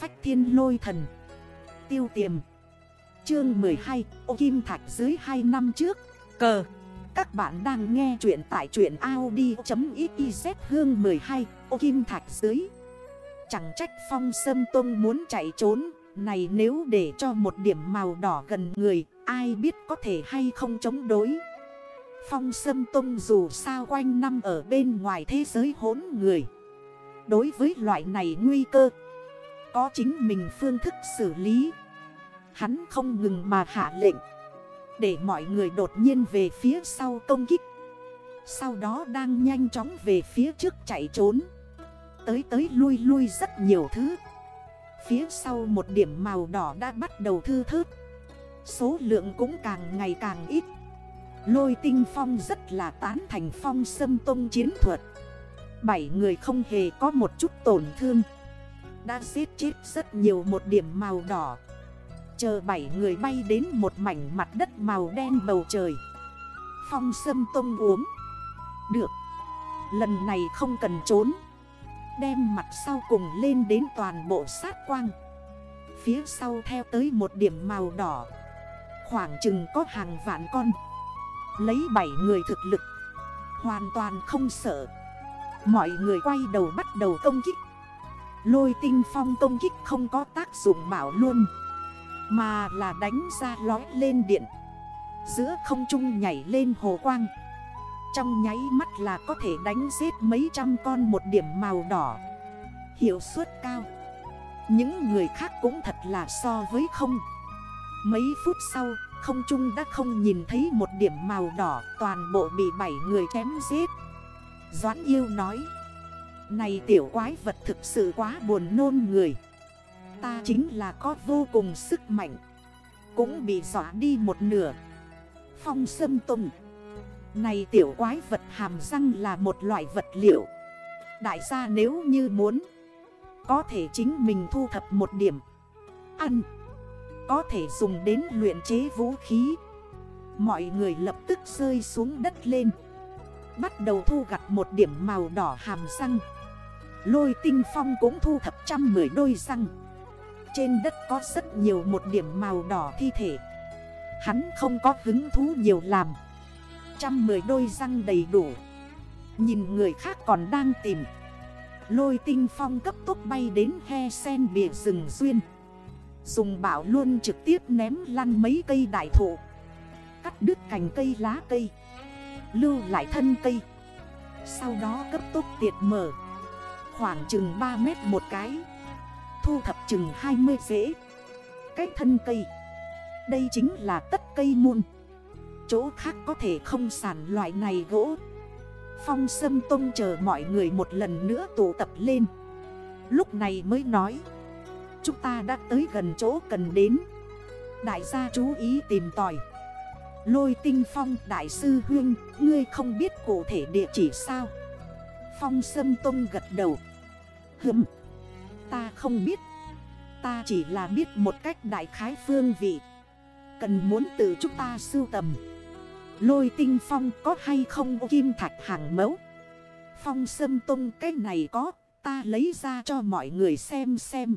phách thiên lôi thần. Tiêu tiềm. Chương 12 Ô Kim Thạch dưới 2 năm trước. Cờ. Các bạn đang nghe chuyện tại truyện Audi.xyz hương 12 Ô Kim Thạch dưới. Chẳng trách phong sâm tông muốn chạy trốn. Này nếu để cho một điểm màu đỏ gần người, Ai biết có thể hay không chống đối. Phong sâm tông dù sao quanh năm ở bên ngoài thế giới hốn người. Đối với loại này nguy cơ có chính mình phương thức xử lý. Hắn không ngừng mà hạ lệnh, Để mọi người đột nhiên về phía sau công kích. Sau đó đang nhanh chóng về phía trước chạy trốn. Tới tới lui lui rất nhiều thứ. Phía sau một điểm màu đỏ đã bắt đầu thư thớt. Số lượng cũng càng ngày càng ít. Lôi tinh phong rất là tán thành phong sâm tông chiến thuật. Bảy người không hề có một chút tổn thương. Đã giết chết rất nhiều một điểm màu đỏ. Chờ bảy người bay đến một mảnh mặt đất màu đen bầu trời. Phong sâm tông uống. Được. Lần này không cần trốn. Đem mặt sau cùng lên đến toàn bộ sát quang. Phía sau theo tới một điểm màu đỏ. Khoảng chừng có hàng vạn con. Lấy 7 người thực lực. Hoàn toàn không sợ. Mọi người quay đầu bắt đầu công kích. Lôi tinh phong công kích không có tác dụng bảo luôn, Mà là đánh ra lói lên điện. Giữa không trung nhảy lên hồ quang. Trong nháy mắt là có thể đánh giết mấy trăm con một điểm màu đỏ. Hiệu suất cao. Những người khác cũng thật là so với không. Mấy phút sau, không trung đã không nhìn thấy một điểm màu đỏ, Toàn bộ bị bảy người chém giết. Doãn yêu nói này tiểu quái vật thực sự quá buồn nôn người. Ta chính là có vô cùng sức mạnh. Cũng bị dọa đi một nửa. Phong sâm tùng. Này tiểu quái vật hàm răng là một loại vật liệu. Đại gia nếu như muốn, Có thể chính mình thu thập một điểm. Ăn. Có thể dùng đến luyện chế vũ khí. Mọi người lập tức rơi xuống đất lên. Bắt đầu thu gặt một điểm màu đỏ hàm răng. Lôi tinh phong cũng thu thập trăm mười đôi răng. Trên đất có rất nhiều một điểm màu đỏ thi thể. Hắn không có hứng thú nhiều làm. Trăm mười đôi răng đầy đủ. Nhìn người khác còn đang tìm. Lôi tinh phong cấp tốc bay đến he sen bìa rừng duyên. Dùng bảo luôn trực tiếp ném lăn mấy cây đại thụ. Cắt đứt cành cây lá cây. Lưu lại thân cây. Sau đó cấp tốc tiệt mở. Khoảng chừng 3 mét một cái. Thu thập chừng 20 rễ. Cái thân cây. Đây chính là tất cây muôn Chỗ khác có thể không sản loại này gỗ. Phong Sâm Tông chờ mọi người một lần nữa tụ tập lên. Lúc này mới nói, Chúng ta đã tới gần chỗ cần đến. Đại gia chú ý tìm tòi. Lôi tinh phong, đại sư huyên, Ngươi không biết cụ thể địa chỉ sao? Phong sâm tông gật đầu. Hừm Ta không biết Ta chỉ là biết một cách đại khái phương vị Cần muốn tự chúng ta sưu tầm Lôi tinh phong có hay không kim thạch hàng mẫu Phong sâm tung cái này có, Ta lấy ra cho mọi người xem xem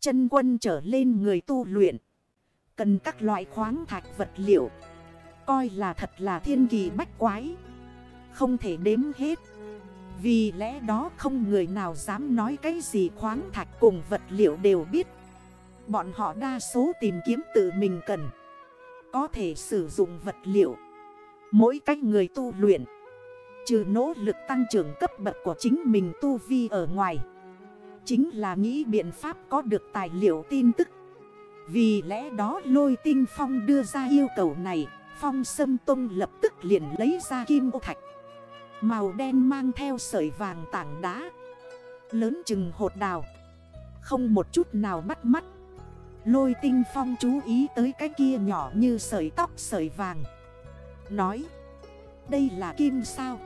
Chân quân trở lên người tu luyện. Cần các loại khoáng thạch vật liệu. Coi là thật là thiên kỳ bách quái. Không thể đếm hết. Vì lẽ đó không người nào dám nói cái gì khoáng thạch cùng vật liệu đều biết. Bọn họ đa số tìm kiếm tự mình cần. Có thể sử dụng vật liệu. Mỗi cách người tu luyện. Trừ nỗ lực tăng trưởng cấp bậc của chính mình tu vi ở ngoài. Chính là nghĩ biện pháp có được tài liệu tin tức Vì lẽ đó lôi tinh phong đưa ra yêu cầu này, Phong sâm tung lập tức liền lấy ra kim ô thạch Màu đen mang theo sợi vàng tảng đá. Lớn chừng hột đào. Không một chút nào bắt mắt. Lôi tinh phong chú ý tới cái kia nhỏ như sợi tóc sợi vàng. Nói, Đây là kim sao?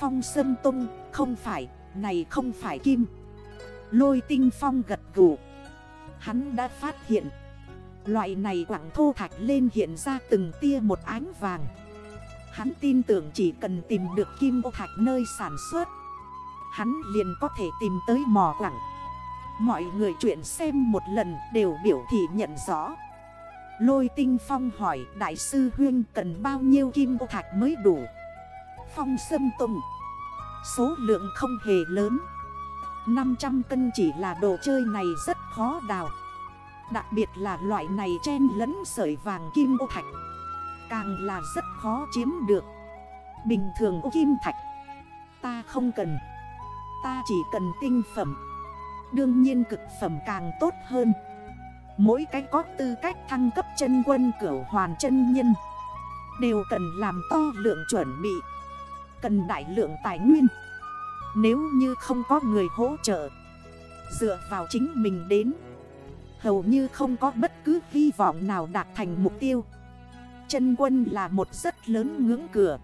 Phong sâm tung Không phải, Này không phải kim. Lôi tinh phong gật gù. Hắn đã phát hiện, Loại này quảng thô thạch lên hiện ra từng tia một ánh vàng. Hắn tin tưởng chỉ cần tìm được kim ô thạch nơi sản xuất, Hắn liền có thể tìm tới mò quảng Mọi người chuyện xem một lần đều biểu thị nhận rõ. Lôi tinh phong hỏi, Đại sư Huyên, cần bao nhiêu kim ô thạch mới đủ? Phong sâm tùng, Số lượng không hề lớn. 500 cân chỉ là đồ chơi này rất khó đào. Đặc biệt là loại này chen lẫn sợi vàng kim ô thạch. Càng là rất khó chiếm được. Bình thường kim thạch, Ta không cần. Ta chỉ cần tinh phẩm. Đương nhiên cực phẩm càng tốt hơn. Mỗi cái có tư cách thăng cấp chân quân cửu hoàn chân nhân, Đều cần làm to lượng chuẩn bị, Cần đại lượng tài nguyên. Nếu như không có người hỗ trợ, Dựa vào chính mình đến, Hầu như không có bất cứ hy vọng nào đạt thành mục tiêu. Chân quân là một rất lớn ngưỡng cửa.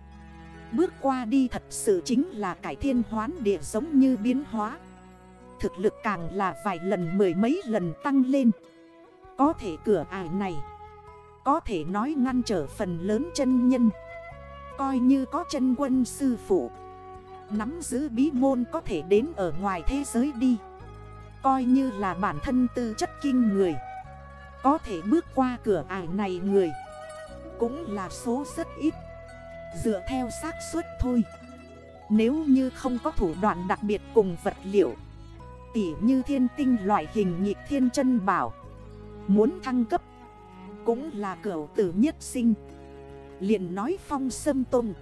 Bước qua đi thật sự chính là cải thiên hoán địa giống như biến hóa. Thực lực càng là vài lần mười mấy lần tăng lên. Có thể cửa ải này, Có thể nói ngăn trở phần lớn chân nhân. Coi như có chân quân sư phụ, Nắm giữ bí môn có thể đến ở ngoài thế giới đi. Coi như là bản thân tư chất kinh người, Có thể bước qua cửa ải này người. Cũng là số rất ít. Dựa theo xác suất thôi. Nếu như không có thủ đoạn đặc biệt cùng vật liệu, Tỉ như thiên tinh loại hình nhịp thiên chân bảo, Muốn thăng cấp, Cũng là cửa tử nhất sinh. Liền nói phong sâm tôn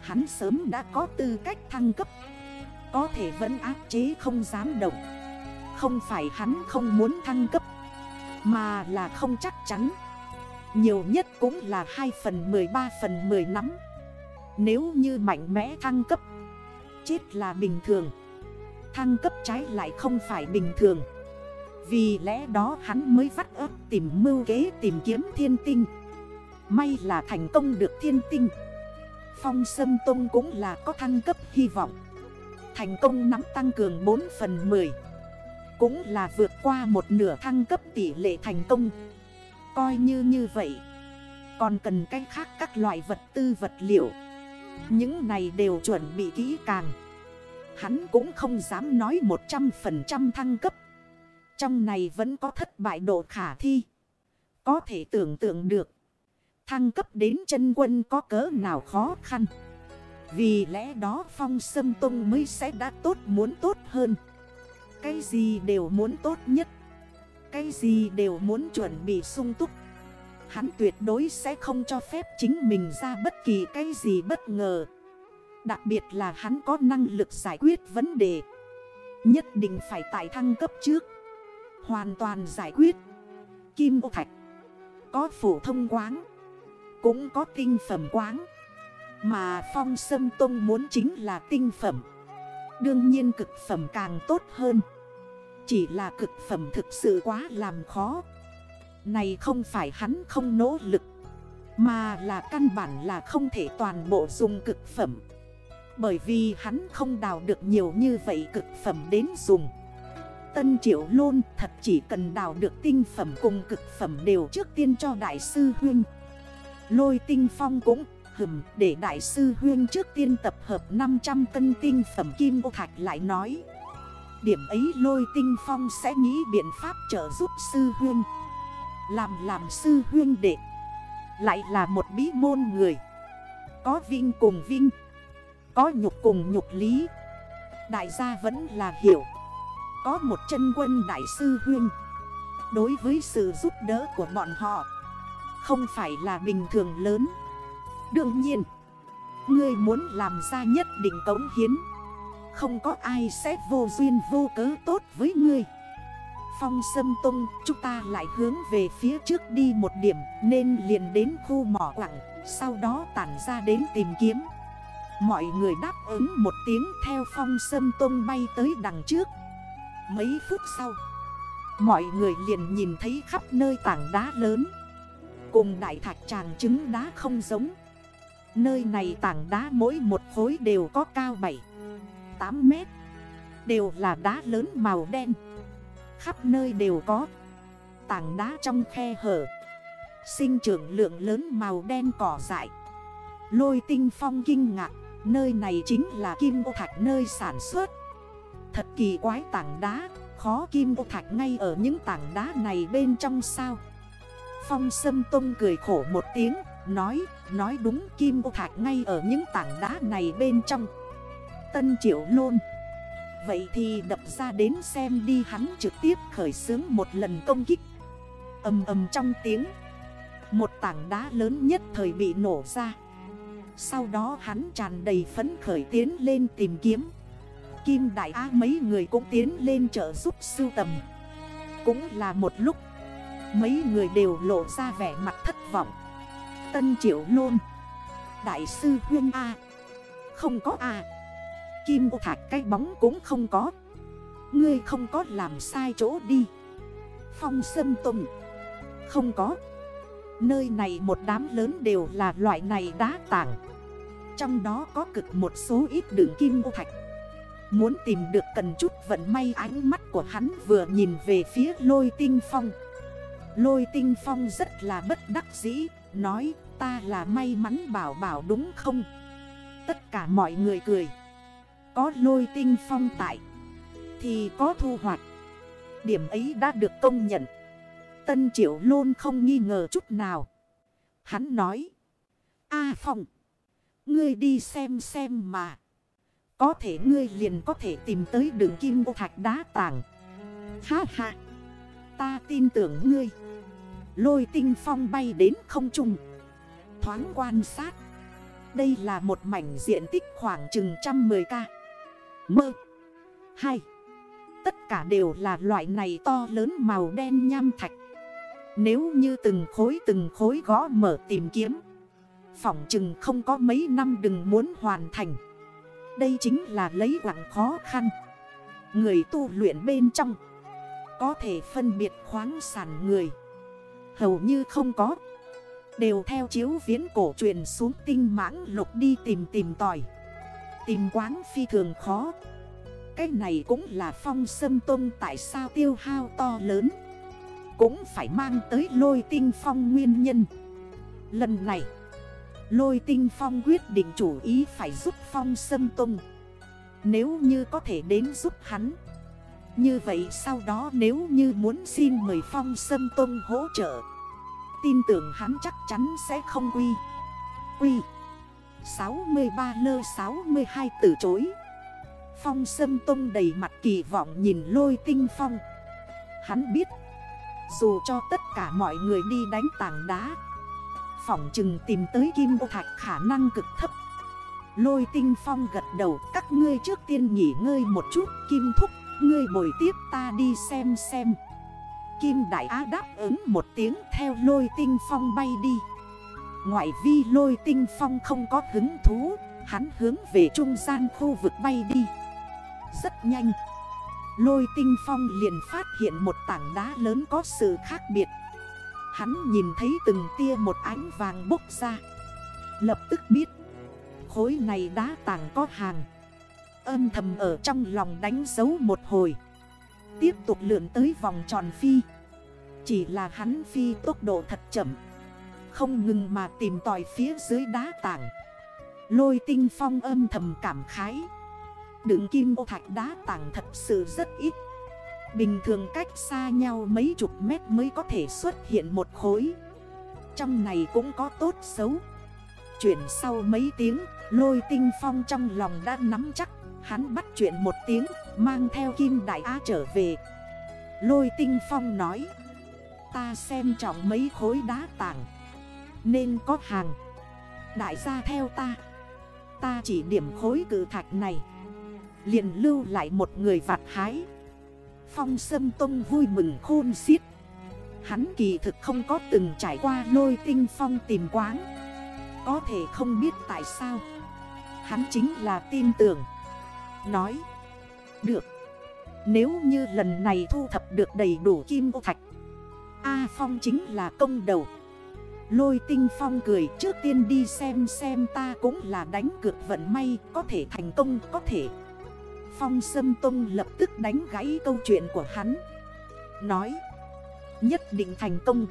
Hắn sớm đã có tư cách thăng cấp, Có thể vẫn áp chế không dám động. Không phải hắn không muốn thăng cấp, Mà là không chắc chắn. Nhiều nhất cũng là 2 phần 13 phần 10 nắm Nếu như mạnh mẽ thăng cấp, Chết là bình thường. Thăng cấp trái lại không phải bình thường. Vì lẽ đó hắn mới vắt ớt tìm mưu kế tìm kiếm thiên tinh. May là thành công được thiên tinh. Phong Sâm Tông cũng là có thăng cấp hy vọng. Thành công nắm tăng cường 4 phần 10 Cũng là vượt qua một nửa thăng cấp tỷ lệ thành công. Coi như như vậy. Còn cần cách khác các loại vật tư vật liệu. Những này đều chuẩn bị kỹ càng. Hắn cũng không dám nói 100% thăng cấp. Trong này vẫn có thất bại độ khả thi. Có thể tưởng tượng được. Thăng cấp đến chân quân có cỡ nào khó khăn. Vì lẽ đó phong sâm tông mới sẽ đã tốt muốn tốt hơn. Cái gì đều muốn tốt nhất. Cái gì đều muốn chuẩn bị sung túc. Hắn tuyệt đối sẽ không cho phép chính mình ra bất kỳ cái gì bất ngờ. Đặc biệt là hắn có năng lực giải quyết vấn đề. Nhất định phải tại thăng cấp trước. Hoàn toàn giải quyết. Kim ô thạch. Có phổ thông quáng. Cũng có tinh phẩm quáng. Mà phong sâm tông muốn chính là tinh phẩm. Đương nhiên cực phẩm càng tốt hơn. Chỉ là cực phẩm thực sự quá làm khó. Này không phải hắn không nỗ lực, Mà là căn bản là không thể toàn bộ dùng cực phẩm. Bởi vì hắn không đào được nhiều như vậy cực phẩm đến dùng. Tân Triệu Lôn thật chỉ cần đào được tinh phẩm cùng cực phẩm đều trước tiên cho Đại sư huyên. Lôi tinh phong cũng, hừm, để đại sư huyên trước tiên tập hợp 500 cân tinh phẩm kim ô thạch lại nói. Điểm ấy lôi tinh phong sẽ nghĩ biện pháp trợ giúp sư huyên. Làm làm sư huyên đệ. Lại là một bí môn người. Có vinh cùng vinh. Có nhục cùng nhục lý. Đại gia vẫn là hiểu. Có một chân quân đại sư huyên. Đối với sự giúp đỡ của bọn họ, không phải là bình thường lớn. Đương nhiên, Ngươi muốn làm ra nhất định cống hiến. Không có ai sẽ vô duyên vô cớ tốt với ngươi. Phong Sâm Tông, chúng ta lại hướng về phía trước đi một điểm, Nên liền đến khu mỏ quặng, Sau đó tản ra đến tìm kiếm. Mọi người đáp ứng một tiếng theo Phong Sâm Tông bay tới đằng trước. Mấy phút sau, Mọi người liền nhìn thấy khắp nơi tảng đá lớn. Cùng đại thạch tràng trứng đá không giống. Nơi này tảng đá mỗi một khối đều có cao 7 8 mét. Đều là đá lớn màu đen. Khắp nơi đều có Tảng đá trong khe hở. Sinh trưởng lượng lớn màu đen cỏ dại. Lôi tinh phong kinh ngạc Nơi này chính là kim ô thạch nơi sản xuất. Thật kỳ quái tảng đá khó kim ô thạch ngay ở những tảng đá này bên trong sao? Phong Sâm Tông cười khổ một tiếng Nói, nói đúng kim ô thạch ngay ở những tảng đá này bên trong. Tân triệu lôn. Vậy thì đập ra đến xem đi, hắn trực tiếp khởi xướng một lần công kích. Âm âm trong tiếng, Một tảng đá lớn nhất thời bị nổ ra. Sau đó hắn tràn đầy phấn khởi tiến lên tìm kiếm. Kim Đại Á mấy người cũng tiến lên trợ giúp sưu tầm. Cũng là một lúc, Mấy người đều lộ ra vẻ mặt thất vọng. Tân Triệu Lôn, Đại sư Huyên A. Không có A. Kim ô thạch cái bóng cũng không có. Ngươi không có làm sai chỗ đi. Phong Sâm Tùng. Không có. Nơi này một đám lớn đều là loại này đá tảng. Trong đó có cực một số ít đường kim ô thạch. Muốn tìm được cần chút vận may ánh mắt của hắn vừa nhìn về phía lôi tinh phong. Lôi tinh phong rất là bất đắc dĩ, Nói, ta là may mắn bảo bảo đúng không? Tất cả mọi người cười. Có lôi tinh phong tại, Thì có thu hoạch. Điểm ấy đã được công nhận. Tân triệu luôn không nghi ngờ chút nào. Hắn nói, A Phong, Ngươi đi xem xem mà. Có thể ngươi liền có thể tìm tới đường kim ô thạch đá tảng. Ha ha, Ta tin tưởng ngươi. Lôi tinh phong bay đến không trung. Thoáng quan sát. Đây là một mảnh diện tích khoảng chừng 110 ca. Mơ. Hai. Tất cả đều là loại này to lớn màu đen nham thạch. Nếu như từng khối từng khối gõ mở tìm kiếm, Phỏng chừng không có mấy năm đừng muốn hoàn thành. Đây chính là lấy quặng khó khăn. Người tu luyện bên trong Có thể phân biệt khoáng sản người. Hầu như không có. Đều theo chiếu viễn cổ truyền xuống tinh mãng lục đi tìm tìm tòi. Tìm quán phi thường khó. Cái này cũng là phong sâm tôn tại sao tiêu hao to lớn. Cũng phải mang tới lôi tinh phong nguyên nhân. Lần này, Lôi tinh phong quyết định chủ ý phải giúp phong sâm tôn Nếu như có thể đến giúp hắn, Như vậy sau đó nếu như muốn xin mời phong sâm tôn hỗ trợ, Tin tưởng hắn chắc chắn sẽ không quy Quy 63 lơ 62 từ chối. Phong Sâm Tông đầy mặt kỳ vọng nhìn lôi tinh phong. Hắn biết, Dù cho tất cả mọi người đi đánh tảng đá, Phỏng chừng tìm tới kim ô thạch khả năng cực thấp. Lôi tinh phong gật đầu, Các ngươi trước tiên nghỉ ngơi một chút, Kim thúc, Ngươi bồi tiếp ta đi xem xem. Kim Đại Á đáp ứng một tiếng, theo lôi tinh phong bay đi. Ngoại vi lôi tinh phong không có hứng thú, Hắn hướng về trung gian khu vực bay đi. Rất nhanh, Lôi tinh phong liền phát hiện một tảng đá lớn có sự khác biệt. Hắn nhìn thấy từng tia một ánh vàng bốc ra. Lập tức biết, Khối này đá tảng có hàng. Âm thầm ở trong lòng đánh dấu một hồi. Tiếp tục lượn tới vòng tròn phi. Chỉ là hắn phi tốc độ thật chậm. Không ngừng mà tìm tòi phía dưới đá tảng. Lôi tinh phong âm thầm cảm khái. Đựng kim ô thạch đá tảng thật sự rất ít. Bình thường cách xa nhau mấy chục mét mới có thể xuất hiện một khối. Trong này cũng có tốt xấu. Chuyển sau mấy tiếng, Lôi tinh phong trong lòng đã nắm chắc. Hắn bắt chuyện một tiếng, Mang theo kim đại á trở về. Lôi tinh phong nói, Ta xem trọng mấy khối đá tảng. Nên có hàng. Đại gia theo ta. Ta chỉ điểm khối cử thạch này. Liền lưu lại một người vặt hái. Phong Sâm Tông vui mừng khôn xiết. Hắn kỳ thực không có từng trải qua lôi tinh phong tìm quán Có thể không biết tại sao. Hắn chính là tin tưởng. Nói, Được. Nếu như lần này thu thập được đầy đủ kim ô thạch, A Phong chính là công đầu. Lôi tinh phong cười, trước tiên đi xem xem ta cũng là đánh cược vận may, Có thể thành công, có thể. Phong Sâm Tông lập tức đánh gãy câu chuyện của hắn. Nói, Nhất định thành công.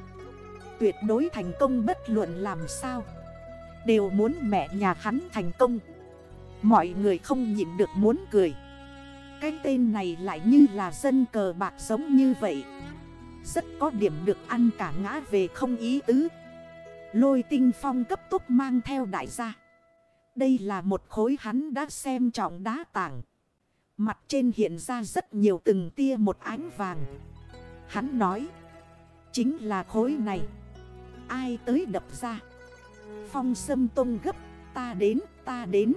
Tuyệt đối thành công bất luận làm sao. Đều muốn mẹ nhà hắn thành công. Mọi người không nhịn được muốn cười. Cái tên này lại như là dân cờ bạc giống như vậy. Rất có điểm được ăn cả ngã về không ý tứ. Lôi tinh phong cấp tốc mang theo đại gia. Đây là một khối hắn đã xem trọng đá tảng. Mặt trên hiện ra rất nhiều từng tia một ánh vàng. Hắn nói, Chính là khối này. Ai tới đập ra? Phong sâm tông gấp, Ta đến ta đến.